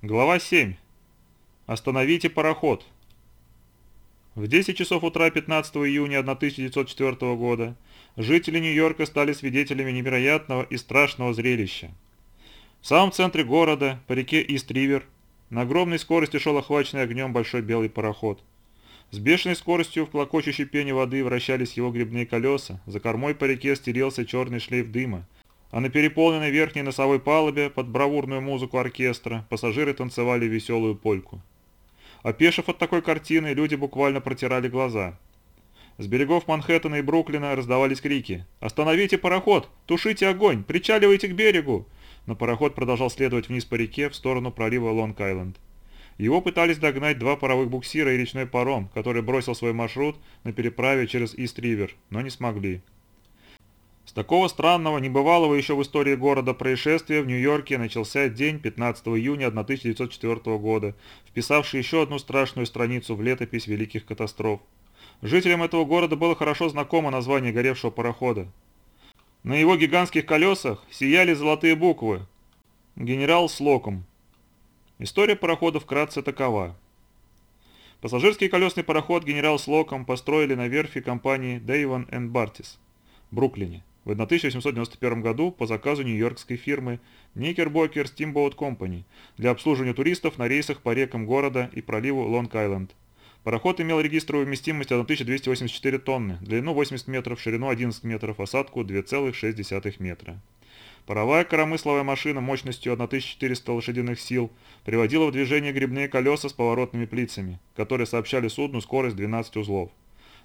Глава 7. Остановите пароход. В 10 часов утра 15 июня 1904 года жители Нью-Йорка стали свидетелями невероятного и страшного зрелища. В самом центре города, по реке Ист-Ривер, на огромной скорости шел охваченный огнем большой белый пароход. С бешеной скоростью в клокочущей пене воды вращались его грибные колеса, за кормой по реке стерился черный шлейф дыма, а на переполненной верхней носовой палубе под бравурную музыку оркестра пассажиры танцевали веселую польку. Опешив от такой картины, люди буквально протирали глаза. С берегов Манхэттена и Бруклина раздавались крики «Остановите пароход! Тушите огонь! Причаливайте к берегу!» Но пароход продолжал следовать вниз по реке в сторону пролива Лонг-Айленд. Его пытались догнать два паровых буксира и речной паром, который бросил свой маршрут на переправе через Ист-Ривер, но не смогли. С такого странного, небывалого еще в истории города происшествия в Нью-Йорке начался день 15 июня 1904 года, вписавший еще одну страшную страницу в летопись великих катастроф. Жителям этого города было хорошо знакомо название горевшего парохода. На его гигантских колесах сияли золотые буквы «Генерал Слоком». История парохода вкратце такова. Пассажирский колесный пароход «Генерал Слоком» построили на верфи компании Дейвон энд Бартис в Бруклине в 1891 году по заказу нью-йоркской фирмы Knickerbocker Steamboat Company для обслуживания туристов на рейсах по рекам города и проливу Лонг-Айленд. Пароход имел регистровую вместимость 1284 тонны, длину 80 метров, ширину 11 метров, осадку 2,6 метра. Паровая коромысловая машина мощностью 1400 лошадиных сил приводила в движение грибные колеса с поворотными плицами, которые сообщали судну скорость 12 узлов.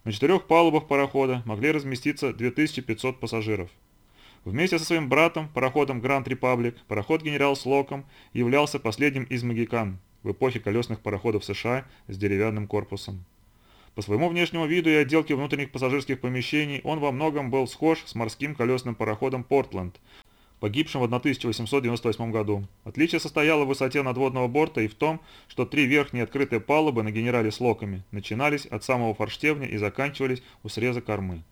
На четырех палубах парохода могли разместиться 2500 пассажиров. Вместе со своим братом, пароходом Гранд Репаблик, пароход «Генерал Слоком» являлся последним из магикан в эпохе колесных пароходов США с деревянным корпусом. По своему внешнему виду и отделке внутренних пассажирских помещений он во многом был схож с морским колесным пароходом «Портленд», погибшим в 1898 году. Отличие состояло в высоте надводного борта и в том, что три верхние открытые палубы на генерале Слокоме начинались от самого форштевня и заканчивались у среза кормы.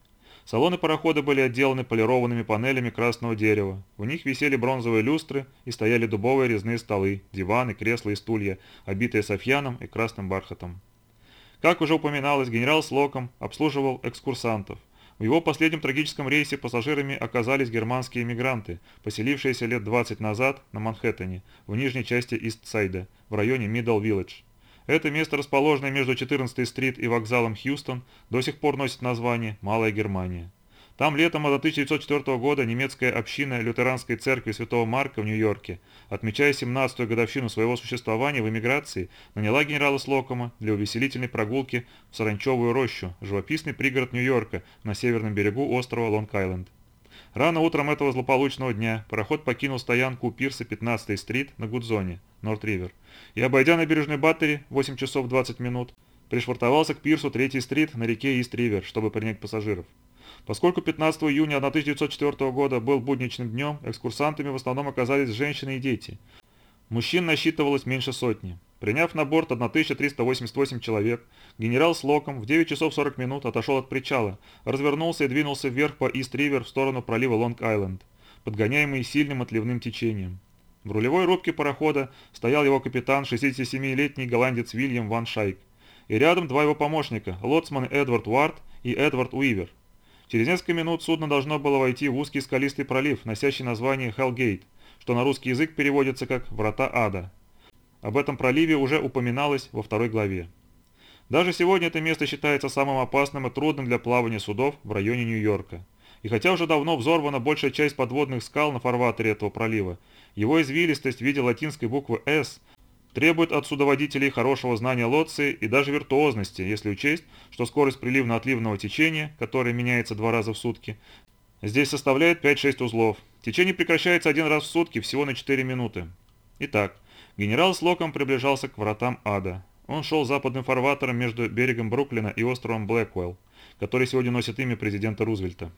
Салоны парохода были отделаны полированными панелями красного дерева. В них висели бронзовые люстры и стояли дубовые резные столы, диваны, кресла и стулья, обитые сафьяном и красным бархатом. Как уже упоминалось, генерал Слоком обслуживал экскурсантов. В его последнем трагическом рейсе пассажирами оказались германские эмигранты, поселившиеся лет 20 назад на Манхэттене, в нижней части Ист-Сайда, в районе Мидл-Вилледж. Это место, расположенное между 14-й стрит и вокзалом Хьюстон, до сих пор носит название «Малая Германия». Там летом 1904 года немецкая община лютеранской церкви Святого Марка в Нью-Йорке, отмечая 17-ю годовщину своего существования в эмиграции, наняла генерала Слокома для увеселительной прогулки в Саранчевую рощу, живописный пригород Нью-Йорка на северном берегу острова Лонг-Айленд. Рано утром этого злополучного дня пароход покинул стоянку у пирса 15-й стрит на Гудзоне, Норт-Ривер, и, обойдя набережную Баттери 8 часов 20 минут, пришвартовался к пирсу 3-й стрит на реке Ист-Ривер, чтобы принять пассажиров. Поскольку 15 июня 1904 года был будничным днем, экскурсантами в основном оказались женщины и дети. Мужчин насчитывалось меньше сотни. Приняв на борт 1388 человек, генерал с Локом в 9 часов 40 минут отошел от причала, развернулся и двинулся вверх по Ист-Ривер в сторону пролива Лонг-Айленд, подгоняемый сильным отливным течением. В рулевой рубке парохода стоял его капитан, 67-летний голландец Вильям Ван Шайк, и рядом два его помощника, лоцман Эдвард Уарт и Эдвард Уивер. Через несколько минут судно должно было войти в узкий скалистый пролив, носящий название Хелгейт, что на русский язык переводится как «Врата ада». Об этом проливе уже упоминалось во второй главе. Даже сегодня это место считается самым опасным и трудным для плавания судов в районе Нью-Йорка. И хотя уже давно взорвана большая часть подводных скал на фарватере этого пролива, его извилистость в виде латинской буквы «С» требует от судоводителей хорошего знания лоции и даже виртуозности, если учесть, что скорость приливно-отливного течения, которая меняется два раза в сутки, здесь составляет 5-6 узлов. Течение прекращается один раз в сутки, всего на 4 минуты. Итак, генерал с Локом приближался к вратам ада. Он шел западным фарватером между берегом Бруклина и островом Блэквелл, который сегодня носит имя президента Рузвельта.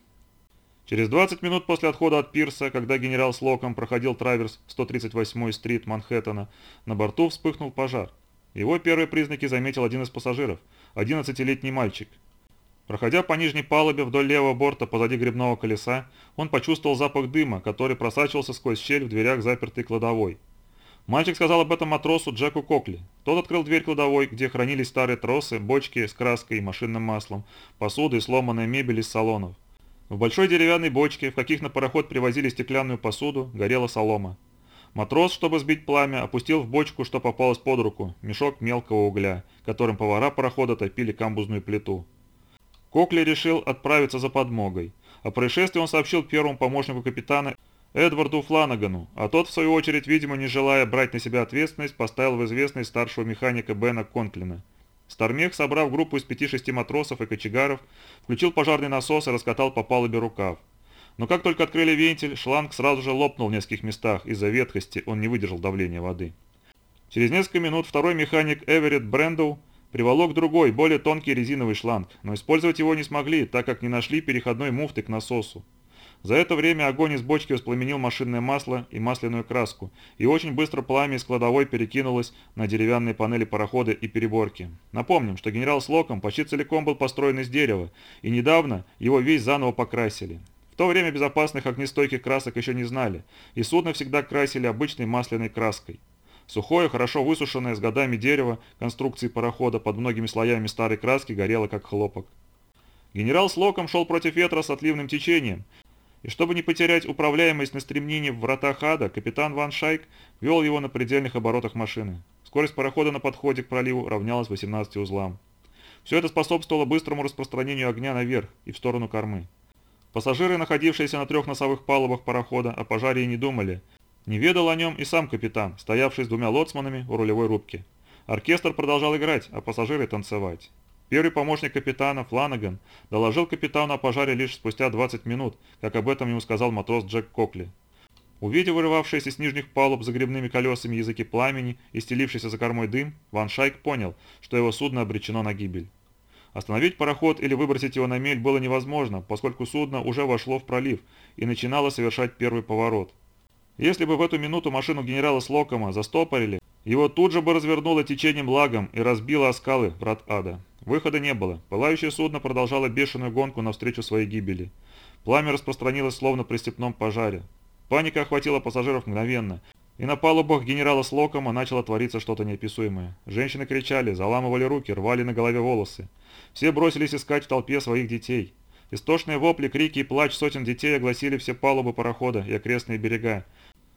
Через 20 минут после отхода от пирса, когда генерал с Локом проходил траверс 138-й стрит Манхэттена, на борту вспыхнул пожар. Его первые признаки заметил один из пассажиров, 11-летний мальчик. Проходя по нижней палубе вдоль левого борта позади грибного колеса, он почувствовал запах дыма, который просачивался сквозь щель в дверях запертой кладовой. Мальчик сказал об этом матросу Джеку Кокли. Тот открыл дверь кладовой, где хранились старые тросы, бочки с краской и машинным маслом, посуда и сломанная мебель из салонов. В большой деревянной бочке, в каких на пароход привозили стеклянную посуду, горела солома. Матрос, чтобы сбить пламя, опустил в бочку, что попалось под руку, мешок мелкого угля, которым повара парохода топили камбузную плиту. Кокли решил отправиться за подмогой. О происшествии он сообщил первому помощнику капитана Эдварду Фланагану, а тот, в свою очередь, видимо, не желая брать на себя ответственность, поставил в известность старшего механика Бена Контлина. Стармех, собрав группу из пяти-шести матросов и кочегаров, включил пожарный насос и раскатал по палубе рукав. Но как только открыли вентиль, шланг сразу же лопнул в нескольких местах, из-за ветхости он не выдержал давления воды. Через несколько минут второй механик Эверетт Брэндоу приволок другой, более тонкий резиновый шланг, но использовать его не смогли, так как не нашли переходной муфты к насосу. За это время огонь из бочки воспламенил машинное масло и масляную краску, и очень быстро пламя из кладовой перекинулось на деревянные панели парохода и переборки. Напомним, что генерал Слоком почти целиком был построен из дерева, и недавно его весь заново покрасили. В то время безопасных огнестойких красок еще не знали, и судно всегда красили обычной масляной краской. Сухое, хорошо высушенное с годами дерево конструкции парохода под многими слоями старой краски горело как хлопок. Генерал Слоком шел против ветра с отливным течением, и чтобы не потерять управляемость на стремнине в врата Хада, капитан Ван Шайк вел его на предельных оборотах машины. Скорость парохода на подходе к проливу равнялась 18 узлам. Все это способствовало быстрому распространению огня наверх и в сторону кормы. Пассажиры, находившиеся на трех носовых палубах парохода, о пожаре и не думали. Не ведал о нем и сам капитан, стоявший с двумя лоцманами у рулевой рубки. Оркестр продолжал играть, а пассажиры танцевать. Первый помощник капитана, Фланаган, доложил капитану о пожаре лишь спустя 20 минут, как об этом ему сказал матрос Джек Кокли. Увидев вырывавшиеся с нижних палуб загребными колесами языки пламени и стелившийся за кормой дым, Ван Шайк понял, что его судно обречено на гибель. Остановить пароход или выбросить его на мель было невозможно, поскольку судно уже вошло в пролив и начинало совершать первый поворот. Если бы в эту минуту машину генерала Слокома застопорили, его тут же бы развернуло течением лагом и разбило о скалы врат ада. Выхода не было. Пылающее судно продолжало бешеную гонку навстречу своей гибели. Пламя распространилось словно при степном пожаре. Паника охватила пассажиров мгновенно, и на палубах генерала Слокома начало твориться что-то неописуемое. Женщины кричали, заламывали руки, рвали на голове волосы. Все бросились искать в толпе своих детей. Истошные вопли, крики и плач сотен детей огласили все палубы парохода и окрестные берега.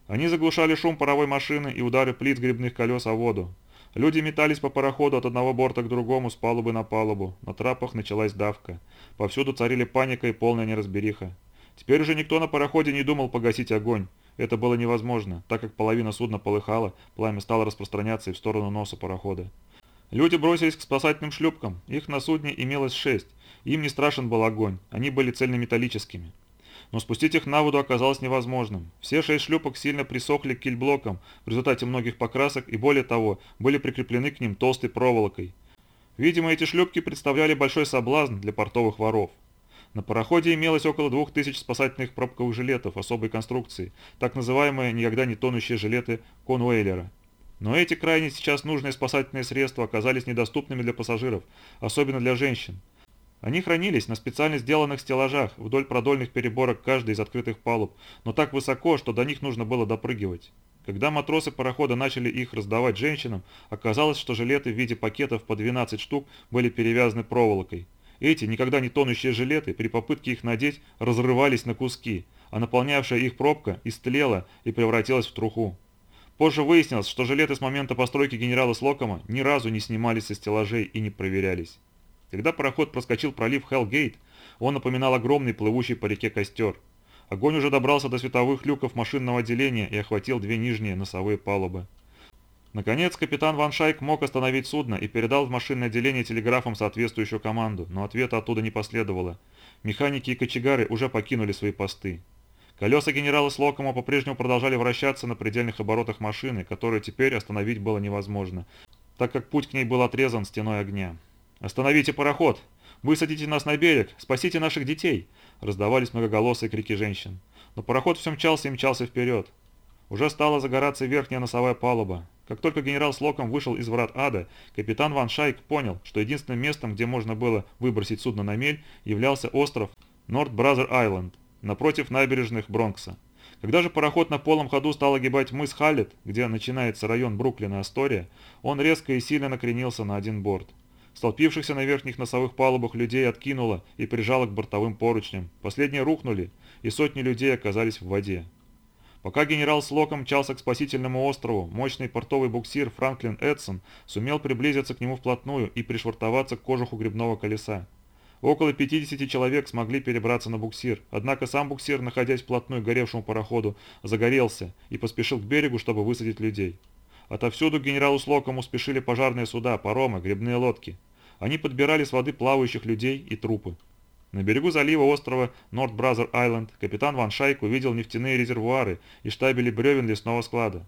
Они заглушали шум паровой машины и удары плит грибных колес о воду. Люди метались по пароходу от одного борта к другому, с палубы на палубу. На трапах началась давка. Повсюду царили паника и полная неразбериха. Теперь уже никто на пароходе не думал погасить огонь. Это было невозможно, так как половина судна полыхала, пламя стало распространяться и в сторону носа парохода. Люди бросились к спасательным шлюпкам. Их на судне имелось шесть. Им не страшен был огонь, они были цельнометаллическими но спустить их на воду оказалось невозможным. Все шесть шлюпок сильно присохли к кильблокам в результате многих покрасок и более того, были прикреплены к ним толстой проволокой. Видимо, эти шлюпки представляли большой соблазн для портовых воров. На пароходе имелось около двух тысяч спасательных пробковых жилетов особой конструкции, так называемые никогда не тонущие жилеты Конуэйлера. Но эти крайне сейчас нужные спасательные средства оказались недоступными для пассажиров, особенно для женщин. Они хранились на специально сделанных стеллажах вдоль продольных переборок каждой из открытых палуб, но так высоко, что до них нужно было допрыгивать. Когда матросы парохода начали их раздавать женщинам, оказалось, что жилеты в виде пакетов по 12 штук были перевязаны проволокой. Эти никогда не тонущие жилеты при попытке их надеть разрывались на куски, а наполнявшая их пробка истлела и превратилась в труху. Позже выяснилось, что жилеты с момента постройки генерала Слокома ни разу не снимались со стеллажей и не проверялись. Когда пароход проскочил пролив Хеллгейт, он напоминал огромный плывущий по реке костер. Огонь уже добрался до световых люков машинного отделения и охватил две нижние носовые палубы. Наконец, капитан Ван Шайк мог остановить судно и передал в машинное отделение телеграфом соответствующую команду, но ответа оттуда не последовало. Механики и кочегары уже покинули свои посты. Колеса генерала Слокома по-прежнему продолжали вращаться на предельных оборотах машины, которые теперь остановить было невозможно, так как путь к ней был отрезан стеной огня. «Остановите пароход! Высадите нас на берег! Спасите наших детей!» Раздавались многоголосые крики женщин. Но пароход все мчался и мчался вперед. Уже стала загораться верхняя носовая палуба. Как только генерал Слоком вышел из врат ада, капитан Ван Шайк понял, что единственным местом, где можно было выбросить судно на мель, являлся остров Норт Бразер Айленд, напротив набережных Бронкса. Когда же пароход на полном ходу стал огибать мыс Халлет, где начинается район Бруклина Астория, он резко и сильно накренился на один борт. Столпившихся на верхних носовых палубах людей откинуло и прижало к бортовым поручням. Последние рухнули, и сотни людей оказались в воде. Пока генерал Слоком мчался к спасительному острову, мощный портовый буксир Франклин Эдсон сумел приблизиться к нему вплотную и пришвартоваться к кожуху грибного колеса. Около 50 человек смогли перебраться на буксир, однако сам буксир, находясь вплотную к горевшему пароходу, загорелся и поспешил к берегу, чтобы высадить людей. Отовсюду к генералу Слокому спешили пожарные суда, паромы, гребные лодки. Они подбирали с воды плавающих людей и трупы. На берегу залива острова Норт Бразер Айленд капитан Ван Шайк увидел нефтяные резервуары и штабели бревен лесного склада.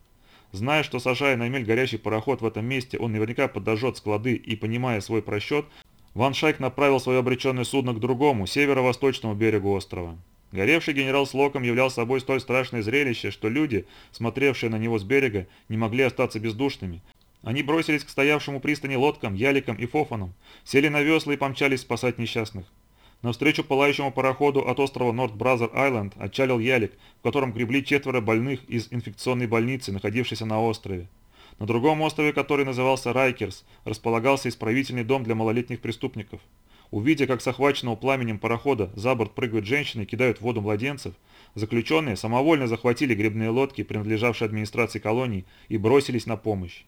Зная, что сажая на мель горящий пароход в этом месте, он наверняка подожжет склады и, понимая свой просчет, Ван Шайк направил свое обреченное судно к другому, северо-восточному берегу острова. Горевший генерал Слоком являл собой столь страшное зрелище, что люди, смотревшие на него с берега, не могли остаться бездушными. Они бросились к стоявшим у пристани лодкам, яликам и фофанам, сели на весла и помчались спасать несчастных. Навстречу пылающему пароходу от острова Норт Бразер Айленд отчалил ялик, в котором гребли четверо больных из инфекционной больницы, находившейся на острове. На другом острове, который назывался Райкерс, располагался исправительный дом для малолетних преступников. Увидя, как с охваченного пламенем парохода за борт прыгают женщины и кидают в воду младенцев, заключенные самовольно захватили гребные лодки, принадлежавшие администрации колонии, и бросились на помощь.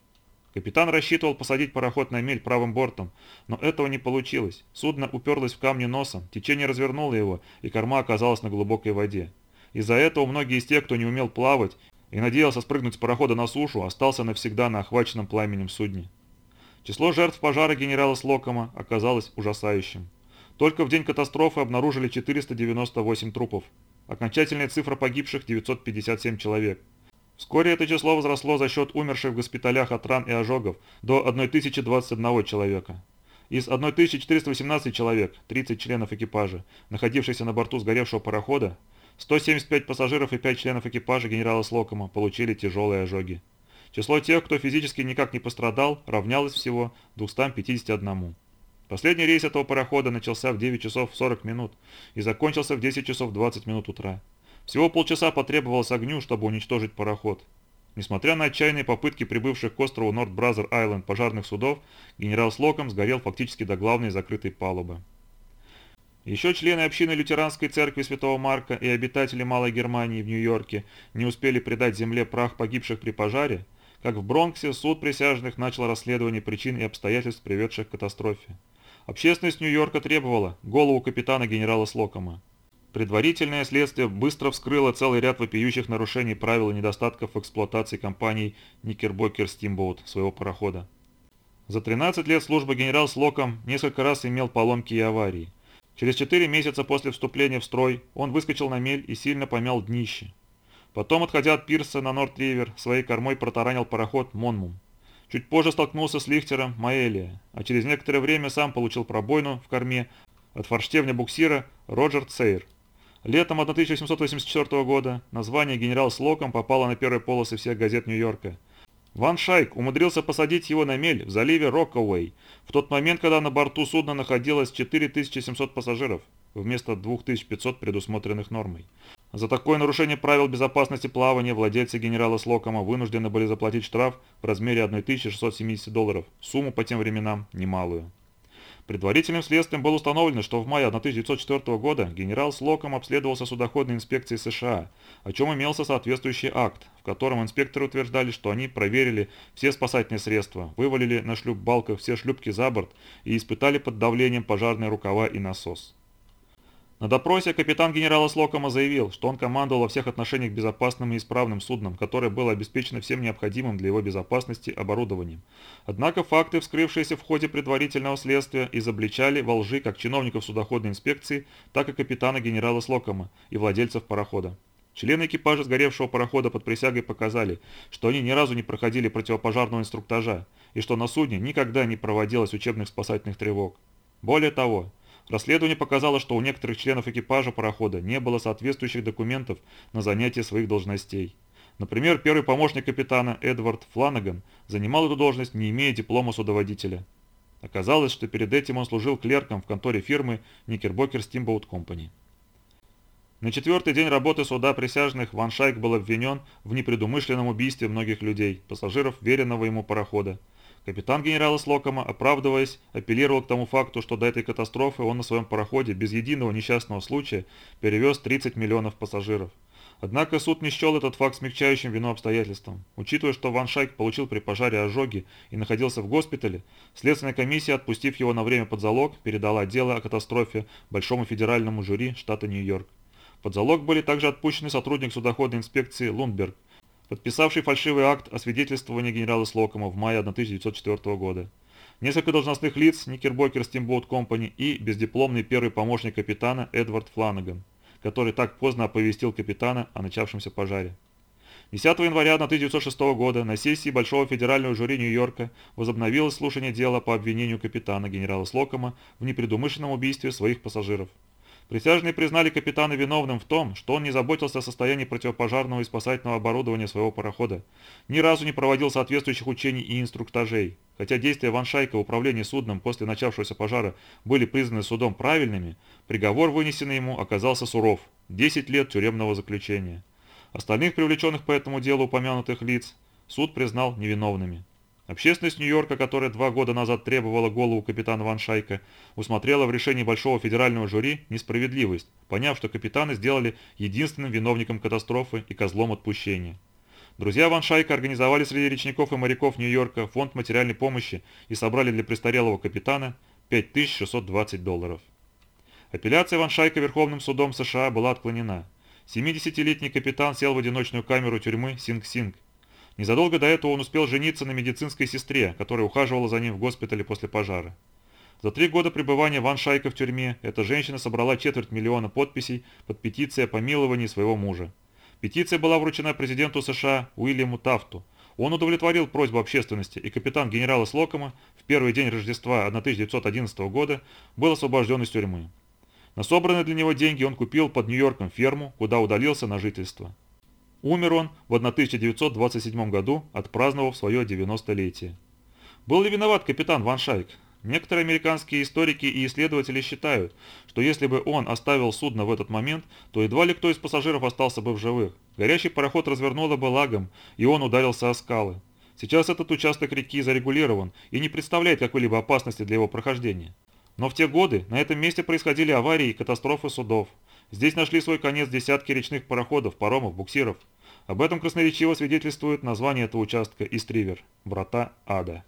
Капитан рассчитывал посадить пароход на мель правым бортом, но этого не получилось. Судно уперлось в камни носом, течение развернуло его, и корма оказалась на глубокой воде. Из-за этого многие из тех, кто не умел плавать и надеялся спрыгнуть с парохода на сушу, остался навсегда на охваченном пламенем судне. Число жертв пожара генерала Слокома оказалось ужасающим. Только в день катастрофы обнаружили 498 трупов. Окончательная цифра погибших – 957 человек. Вскоре это число возросло за счет умерших в госпиталях от ран и ожогов до 1021 человека. Из 1418 человек, 30 членов экипажа, находившихся на борту сгоревшего парохода, 175 пассажиров и 5 членов экипажа генерала Слокома получили тяжелые ожоги. Число тех, кто физически никак не пострадал, равнялось всего 251. Последний рейс этого парохода начался в 9 часов 40 минут и закончился в 10 часов 20 минут утра. Всего полчаса потребовалось огню, чтобы уничтожить пароход. Несмотря на отчаянные попытки прибывших к острову Норт Бразер Айленд пожарных судов, генерал Слоком сгорел фактически до главной закрытой палубы. Еще члены общины лютеранской церкви Святого Марка и обитатели Малой Германии в Нью-Йорке не успели предать земле прах погибших при пожаре, как в Бронксе суд присяжных начал расследование причин и обстоятельств, приведших к катастрофе. Общественность Нью-Йорка требовала голову капитана генерала Слокома. Предварительное следствие быстро вскрыло целый ряд вопиющих нарушений правил и недостатков эксплуатации компании Knickerbocker Steamboat своего парохода. За 13 лет службы генерал Слоком несколько раз имел поломки и аварии. Через 4 месяца после вступления в строй он выскочил на мель и сильно помял днище. Потом, отходя от пирса на Норт-Ривер, своей кормой протаранил пароход Монмум. Чуть позже столкнулся с лихтером Маэлия, а через некоторое время сам получил пробоину в корме от форштевня буксира Роджер Цейр. Летом 1884 года название «Генерал Слоком» попало на первые полосы всех газет Нью-Йорка. Ван Шайк умудрился посадить его на мель в заливе Роккауэй в тот момент, когда на борту судна находилось 4700 пассажиров, вместо 2500 предусмотренных нормой. За такое нарушение правил безопасности плавания владельцы генерала Слокома вынуждены были заплатить штраф в размере 1670 долларов, сумму по тем временам немалую. Предварительным следствием было установлено, что в мае 1904 года генерал Слоком обследовался судоходной инспекцией США, о чем имелся соответствующий акт, в котором инспекторы утверждали, что они проверили все спасательные средства, вывалили на шлюп-балках все шлюпки за борт и испытали под давлением пожарные рукава и насос. На допросе капитан генерала Слокома заявил, что он командовал во всех отношениях безопасным и исправным судном, которое было обеспечено всем необходимым для его безопасности оборудованием. Однако факты, вскрывшиеся в ходе предварительного следствия, изобличали во лжи как чиновников судоходной инспекции, так и капитана генерала Слокома и владельцев парохода. Члены экипажа сгоревшего парохода под присягой показали, что они ни разу не проходили противопожарного инструктажа и что на судне никогда не проводилось учебных спасательных тревог. Более того, Расследование показало, что у некоторых членов экипажа парохода не было соответствующих документов на занятие своих должностей. Например, первый помощник капитана Эдвард Фланаган занимал эту должность, не имея диплома судоводителя. Оказалось, что перед этим он служил клерком в конторе фирмы Knickerbocker Steamboat Company. На четвертый день работы суда присяжных Ван Шайк был обвинен в непредумышленном убийстве многих людей, пассажиров веренного ему парохода. Капитан генерала Слокома, оправдываясь, апеллировал к тому факту, что до этой катастрофы он на своем пароходе без единого несчастного случая перевез 30 миллионов пассажиров. Однако суд не счел этот факт смягчающим вину обстоятельством. Учитывая, что Ван Шайк получил при пожаре ожоги и находился в госпитале, Следственная комиссия, отпустив его на время под залог, передала дело о катастрофе Большому федеральному жюри штата Нью-Йорк. Под залог были также отпущены сотрудник судоходной инспекции Лундберг, подписавший фальшивый акт о свидетельствовании генерала Слокома в мае 1904 года. Несколько должностных лиц Никербокер Steamboat Company и бездипломный первый помощник капитана Эдвард Фланаган, который так поздно оповестил капитана о начавшемся пожаре. 10 января 1906 года на сессии Большого федерального жюри Нью-Йорка возобновилось слушание дела по обвинению капитана генерала Слокома в непредумышленном убийстве своих пассажиров. Присяжные признали капитана виновным в том, что он не заботился о состоянии противопожарного и спасательного оборудования своего парохода, ни разу не проводил соответствующих учений и инструктажей. Хотя действия Ван Шайка в управлении судном после начавшегося пожара были признаны судом правильными, приговор, вынесенный ему, оказался суров – 10 лет тюремного заключения. Остальных привлеченных по этому делу упомянутых лиц суд признал невиновными. Общественность Нью-Йорка, которая два года назад требовала голову капитана Ван Шайка, усмотрела в решении Большого федерального жюри несправедливость, поняв, что капитаны сделали единственным виновником катастрофы и козлом отпущения. Друзья Ван Шайка организовали среди речников и моряков Нью-Йорка фонд материальной помощи и собрали для престарелого капитана 5620 долларов. Апелляция Ван Шайка Верховным судом США была отклонена. 70-летний капитан сел в одиночную камеру тюрьмы Синг-Синг Незадолго до этого он успел жениться на медицинской сестре, которая ухаживала за ним в госпитале после пожара. За три года пребывания Ван Шайка в тюрьме эта женщина собрала четверть миллиона подписей под петицией о помиловании своего мужа. Петиция была вручена президенту США Уильяму Тафту. Он удовлетворил просьбу общественности, и капитан генерала Слокома в первый день Рождества 1911 года был освобожден из тюрьмы. На собранные для него деньги он купил под Нью-Йорком ферму, куда удалился на жительство. Умер он в 1927 году, отпраздновав свое 90-летие. Был ли виноват капитан Ван Шайк? Некоторые американские историки и исследователи считают, что если бы он оставил судно в этот момент, то едва ли кто из пассажиров остался бы в живых. Горящий пароход развернуло бы лагом, и он ударился о скалы. Сейчас этот участок реки зарегулирован и не представляет какой-либо опасности для его прохождения. Но в те годы на этом месте происходили аварии и катастрофы судов. Здесь нашли свой конец десятки речных пароходов, паромов, буксиров. Об этом красноречиво свидетельствует название этого участка Истривер – Врата Ада.